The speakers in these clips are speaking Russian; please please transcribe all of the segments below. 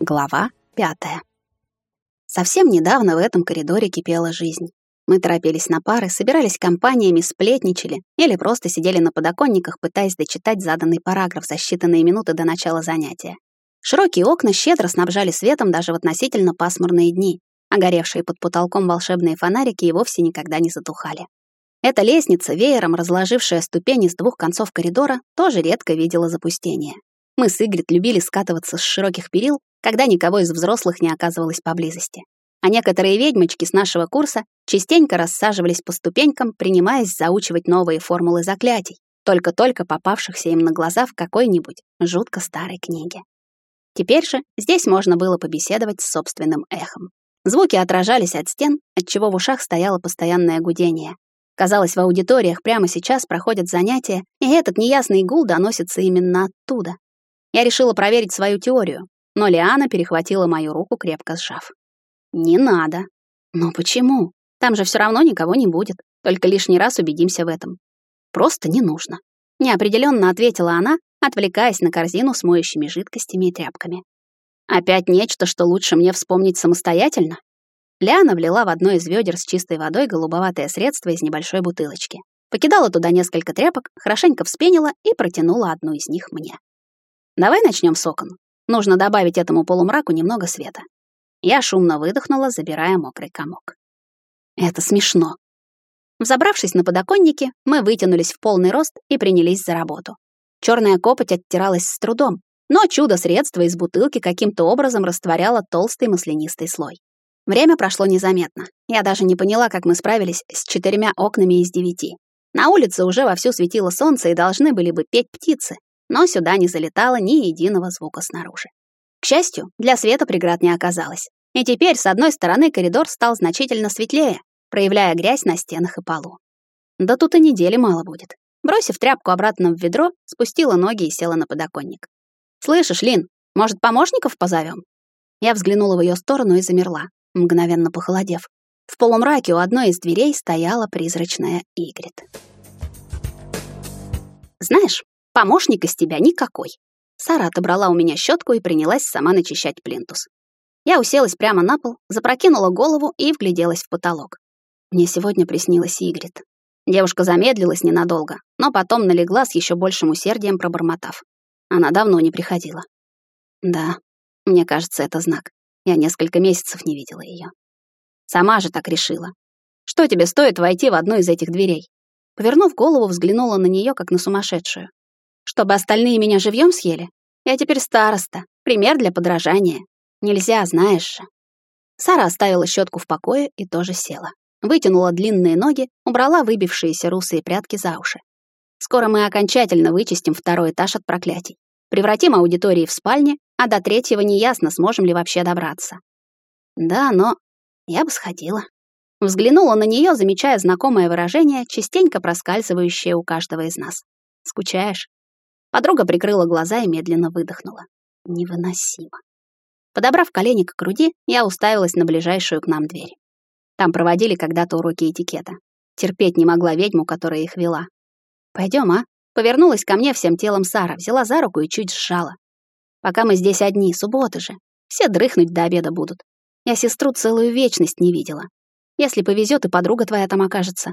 Глава пятая. Совсем недавно в этом коридоре кипела жизнь. Мы торопились на пары, собирались компаниями, сплетничали или просто сидели на подоконниках, пытаясь дочитать заданный параграф за считанные минуты до начала занятия. Широкие окна щедро снабжали светом даже в относительно пасмурные дни, а горевшие под потолком волшебные фонарики и вовсе никогда не затухали. Эта лестница, веером разложившая ступени с двух концов коридора, тоже редко видела запустение. Мы с Игрит любили скатываться с широких перил, когда никого из взрослых не оказывалось поблизости. А некоторые ведьмочки с нашего курса частенько рассаживались по ступенькам, принимаясь заучивать новые формулы заклятий, только-только попавшихся им на глаза в какой-нибудь жутко старой книге. Теперь же здесь можно было побеседовать с собственным эхом. Звуки отражались от стен, отчего в ушах стояло постоянное гудение. Казалось, в аудиториях прямо сейчас проходят занятия, и этот неясный гул доносится именно оттуда. Я решила проверить свою теорию, но Лиана перехватила мою руку, крепко сжав. «Не надо». «Но почему? Там же все равно никого не будет. Только лишний раз убедимся в этом. Просто не нужно». Неопределенно ответила она, отвлекаясь на корзину с моющими жидкостями и тряпками. «Опять нечто, что лучше мне вспомнить самостоятельно?» Лиана влила в одно из ведер с чистой водой голубоватое средство из небольшой бутылочки. Покидала туда несколько тряпок, хорошенько вспенила и протянула одну из них мне. Давай начнем с окон. Нужно добавить этому полумраку немного света. Я шумно выдохнула, забирая мокрый комок. Это смешно. Взобравшись на подоконники, мы вытянулись в полный рост и принялись за работу. Черная копоть оттиралась с трудом, но чудо-средство из бутылки каким-то образом растворяло толстый маслянистый слой. Время прошло незаметно. Я даже не поняла, как мы справились с четырьмя окнами из девяти. На улице уже вовсю светило солнце и должны были бы петь птицы, но сюда не залетало ни единого звука снаружи. К счастью, для света преград не оказалось. И теперь с одной стороны коридор стал значительно светлее, проявляя грязь на стенах и полу. Да тут и недели мало будет. Бросив тряпку обратно в ведро, спустила ноги и села на подоконник. «Слышишь, Лин, может, помощников позовем?» Я взглянула в ее сторону и замерла, мгновенно похолодев. В полумраке у одной из дверей стояла призрачная Игрит. «Знаешь, Помощник из тебя никакой. Сара отобрала у меня щетку и принялась сама начищать плинтус. Я уселась прямо на пол, запрокинула голову и вгляделась в потолок. Мне сегодня приснилась Игрит. Девушка замедлилась ненадолго, но потом налегла с еще большим усердием, пробормотав. Она давно не приходила. Да, мне кажется, это знак. Я несколько месяцев не видела ее. Сама же так решила. Что тебе стоит войти в одну из этих дверей? Повернув голову, взглянула на нее как на сумасшедшую. Чтобы остальные меня живьем съели? Я теперь староста, пример для подражания. Нельзя, знаешь же. Сара оставила щетку в покое и тоже села. Вытянула длинные ноги, убрала выбившиеся русые прядки за уши. Скоро мы окончательно вычистим второй этаж от проклятий. Превратим аудитории в спальни, а до третьего неясно, сможем ли вообще добраться. Да, но я бы сходила. Взглянула на нее, замечая знакомое выражение, частенько проскальзывающее у каждого из нас. Скучаешь? Подруга прикрыла глаза и медленно выдохнула. Невыносимо. Подобрав колени к груди, я уставилась на ближайшую к нам дверь. Там проводили когда-то уроки этикета. Терпеть не могла ведьму, которая их вела. Пойдем, а?» Повернулась ко мне всем телом Сара, взяла за руку и чуть сжала. «Пока мы здесь одни, субботы же. Все дрыхнуть до обеда будут. Я сестру целую вечность не видела. Если повезет, и подруга твоя там окажется.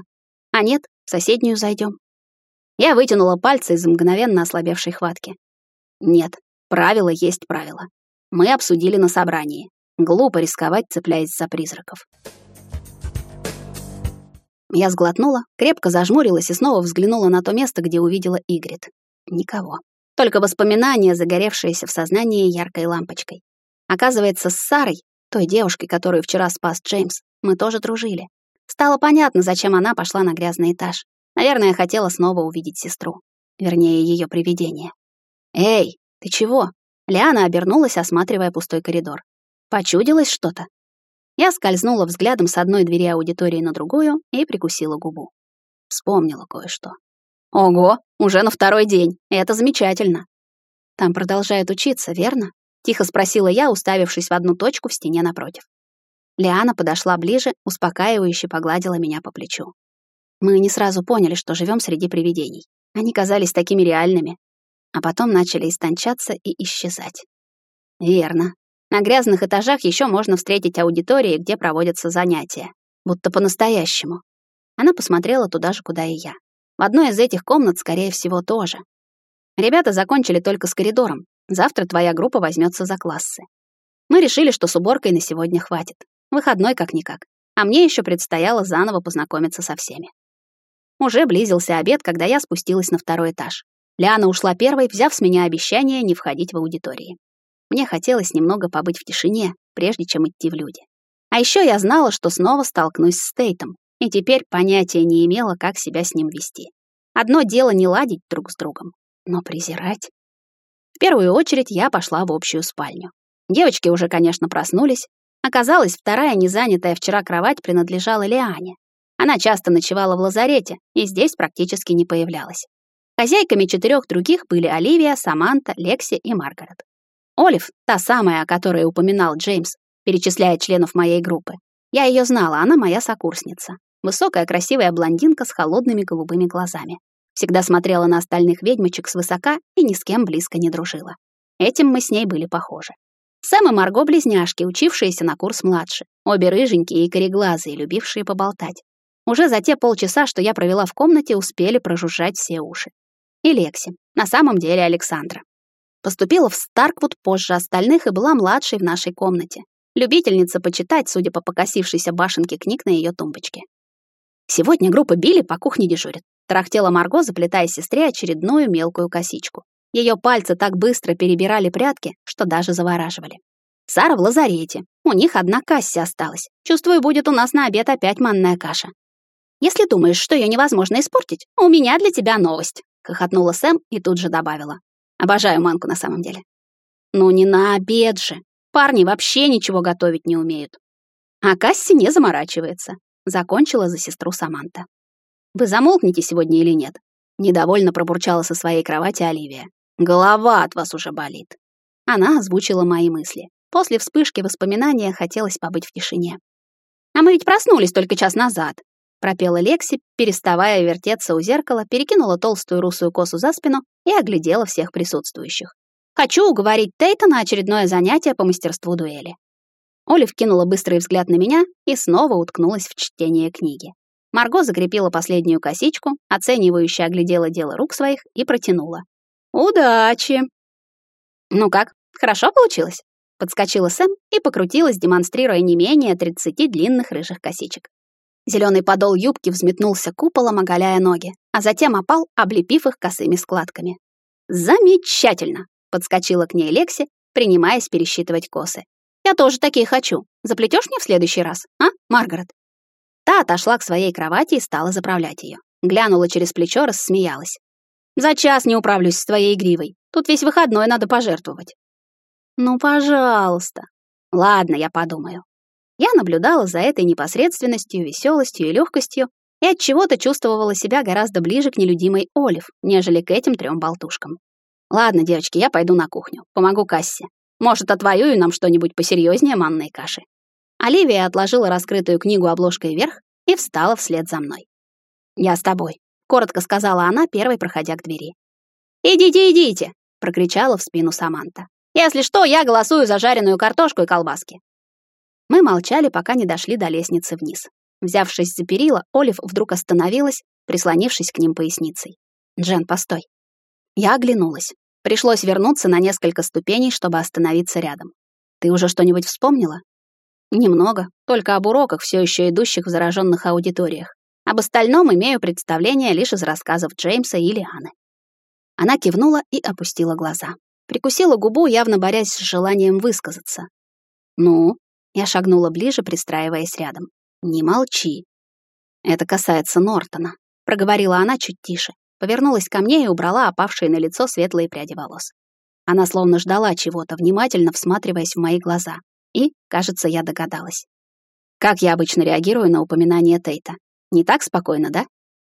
А нет, в соседнюю зайдем. Я вытянула пальцы из мгновенно ослабевшей хватки. Нет, правило есть правило. Мы обсудили на собрании. Глупо рисковать, цепляясь за призраков. Я сглотнула, крепко зажмурилась и снова взглянула на то место, где увидела Игрит. Никого. Только воспоминания, загоревшиеся в сознании яркой лампочкой. Оказывается, с Сарой, той девушкой, которую вчера спас Джеймс, мы тоже дружили. Стало понятно, зачем она пошла на грязный этаж. Наверное, хотела снова увидеть сестру. Вернее, ее привидение. «Эй, ты чего?» Лиана обернулась, осматривая пустой коридор. «Почудилось что-то?» Я скользнула взглядом с одной двери аудитории на другую и прикусила губу. Вспомнила кое-что. «Ого, уже на второй день. Это замечательно». «Там продолжает учиться, верно?» — тихо спросила я, уставившись в одну точку в стене напротив. Лиана подошла ближе, успокаивающе погладила меня по плечу. Мы не сразу поняли, что живем среди привидений. Они казались такими реальными, а потом начали истончаться и исчезать. Верно. На грязных этажах еще можно встретить аудитории, где проводятся занятия. Будто по-настоящему. Она посмотрела туда же, куда и я. В одной из этих комнат, скорее всего, тоже. Ребята закончили только с коридором. Завтра твоя группа возьмется за классы. Мы решили, что с уборкой на сегодня хватит. Выходной как-никак. А мне еще предстояло заново познакомиться со всеми. Уже близился обед, когда я спустилась на второй этаж. Лиана ушла первой, взяв с меня обещание не входить в аудитории. Мне хотелось немного побыть в тишине, прежде чем идти в люди. А еще я знала, что снова столкнусь с Тейтом, и теперь понятия не имела, как себя с ним вести. Одно дело не ладить друг с другом, но презирать. В первую очередь я пошла в общую спальню. Девочки уже, конечно, проснулись. Оказалось, вторая незанятая вчера кровать принадлежала Лиане. Она часто ночевала в лазарете и здесь практически не появлялась. Хозяйками четырех других были Оливия, Саманта, Лекси и Маргарет. Олив, та самая, о которой упоминал Джеймс, перечисляя членов моей группы. Я ее знала, она моя сокурсница. Высокая, красивая блондинка с холодными голубыми глазами. Всегда смотрела на остальных ведьмочек свысока и ни с кем близко не дружила. Этим мы с ней были похожи. Сэм и Марго — близняшки, учившиеся на курс младше. Обе рыженькие и кореглазые, любившие поболтать. Уже за те полчаса, что я провела в комнате, успели прожужжать все уши. И Лекси. На самом деле Александра. Поступила в Старквуд позже остальных и была младшей в нашей комнате. Любительница почитать, судя по покосившейся башенке книг на ее тумбочке. Сегодня группа Билли по кухне дежурит. Тарахтела Марго, заплетая сестре очередную мелкую косичку. Ее пальцы так быстро перебирали прятки, что даже завораживали. Сара в лазарете. У них одна касси осталась. Чувствую, будет у нас на обед опять манная каша. Если думаешь, что ее невозможно испортить, у меня для тебя новость, хохотнула Сэм и тут же добавила. Обожаю манку на самом деле. Ну не на обед же. Парни вообще ничего готовить не умеют. А Касси не заморачивается. Закончила за сестру Саманта. «Вы замолкнете сегодня или нет?» Недовольно пробурчала со своей кровати Оливия. «Голова от вас уже болит». Она озвучила мои мысли. После вспышки воспоминания хотелось побыть в тишине. «А мы ведь проснулись только час назад», пропела Лекси, переставая вертеться у зеркала, перекинула толстую русую косу за спину и оглядела всех присутствующих. «Хочу уговорить Тейта на очередное занятие по мастерству дуэли. Олив кинула быстрый взгляд на меня и снова уткнулась в чтение книги. Марго закрепила последнюю косичку, оценивающе оглядела дело рук своих и протянула. «Удачи!» «Ну как, хорошо получилось?» Подскочила Сэм и покрутилась, демонстрируя не менее 30 длинных рыжих косичек. Зеленый подол юбки взметнулся куполом, оголяя ноги, а затем опал, облепив их косыми складками. «Замечательно!» — подскочила к ней Лекси, принимаясь пересчитывать косы. Я тоже такие хочу. Заплетешь мне в следующий раз, а, Маргарет?» Та отошла к своей кровати и стала заправлять ее. Глянула через плечо, рассмеялась. «За час не управлюсь с твоей игривой. Тут весь выходной надо пожертвовать». «Ну, пожалуйста». «Ладно, я подумаю». Я наблюдала за этой непосредственностью, веселостью и легкостью и от чего-то чувствовала себя гораздо ближе к нелюдимой Олив, нежели к этим трем болтушкам. Ладно, девочки, я пойду на кухню, помогу Кассе. Может, отвоюю нам что-нибудь посерьезнее манной каши». Оливия отложила раскрытую книгу обложкой вверх и встала вслед за мной. «Я с тобой», — коротко сказала она, первой проходя к двери. «Идите, идите!» — прокричала в спину Саманта. «Если что, я голосую за жареную картошку и колбаски». Мы молчали, пока не дошли до лестницы вниз. Взявшись за перила, Олив вдруг остановилась, прислонившись к ним поясницей. «Джен, постой». Я оглянулась. Пришлось вернуться на несколько ступеней, чтобы остановиться рядом. Ты уже что-нибудь вспомнила? Немного, только об уроках, все еще идущих в зараженных аудиториях. Об остальном имею представление лишь из рассказов Джеймса или Анны. Она кивнула и опустила глаза. Прикусила губу, явно борясь с желанием высказаться. «Ну?» Я шагнула ближе, пристраиваясь рядом. «Не молчи». «Это касается Нортона», — проговорила она чуть тише повернулась ко мне и убрала опавшие на лицо светлые пряди волос. Она словно ждала чего-то, внимательно всматриваясь в мои глаза. И, кажется, я догадалась. Как я обычно реагирую на упоминание Тейта? Не так спокойно, да?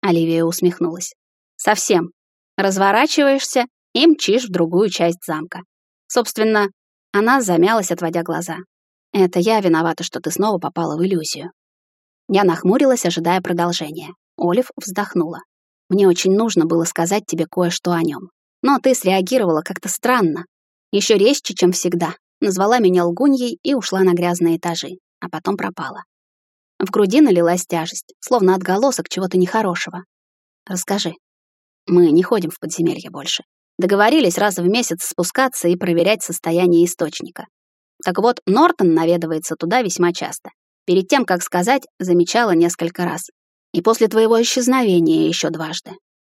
Оливия усмехнулась. Совсем. Разворачиваешься и мчишь в другую часть замка. Собственно, она замялась, отводя глаза. Это я виновата, что ты снова попала в иллюзию. Я нахмурилась, ожидая продолжения. Олив вздохнула. Мне очень нужно было сказать тебе кое-что о нем. Но ты среагировала как-то странно. Еще резче, чем всегда. назвала меня лгуньей и ушла на грязные этажи, а потом пропала. В груди налилась тяжесть, словно отголосок чего-то нехорошего. Расскажи. Мы не ходим в подземелье больше. Договорились раз в месяц спускаться и проверять состояние источника. Так вот, Нортон наведывается туда весьма часто. Перед тем, как сказать, замечала несколько раз. И после твоего исчезновения еще дважды.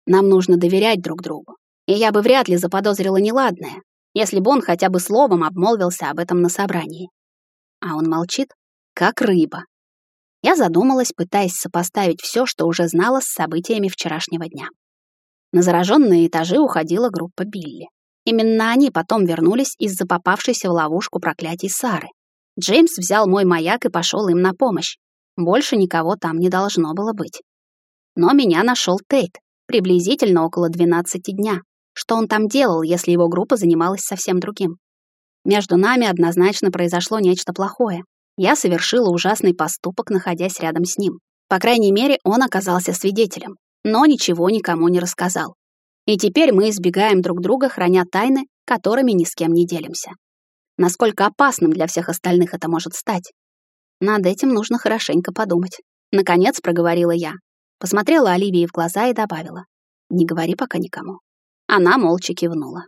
Нам нужно доверять друг другу. И я бы вряд ли заподозрила неладное, если бы он хотя бы словом обмолвился об этом на собрании. А он молчит, как рыба. Я задумалась, пытаясь сопоставить все, что уже знала с событиями вчерашнего дня. На зараженные этажи уходила группа Билли. Именно они потом вернулись из-за попавшейся в ловушку проклятий Сары. Джеймс взял мой маяк и пошел им на помощь. Больше никого там не должно было быть. Но меня нашел Тейт, приблизительно около 12 дня. Что он там делал, если его группа занималась совсем другим? Между нами однозначно произошло нечто плохое. Я совершила ужасный поступок, находясь рядом с ним. По крайней мере, он оказался свидетелем, но ничего никому не рассказал. И теперь мы избегаем друг друга, храня тайны, которыми ни с кем не делимся. Насколько опасным для всех остальных это может стать? Над этим нужно хорошенько подумать. Наконец проговорила я. Посмотрела Оливии в глаза и добавила. Не говори пока никому. Она молча кивнула.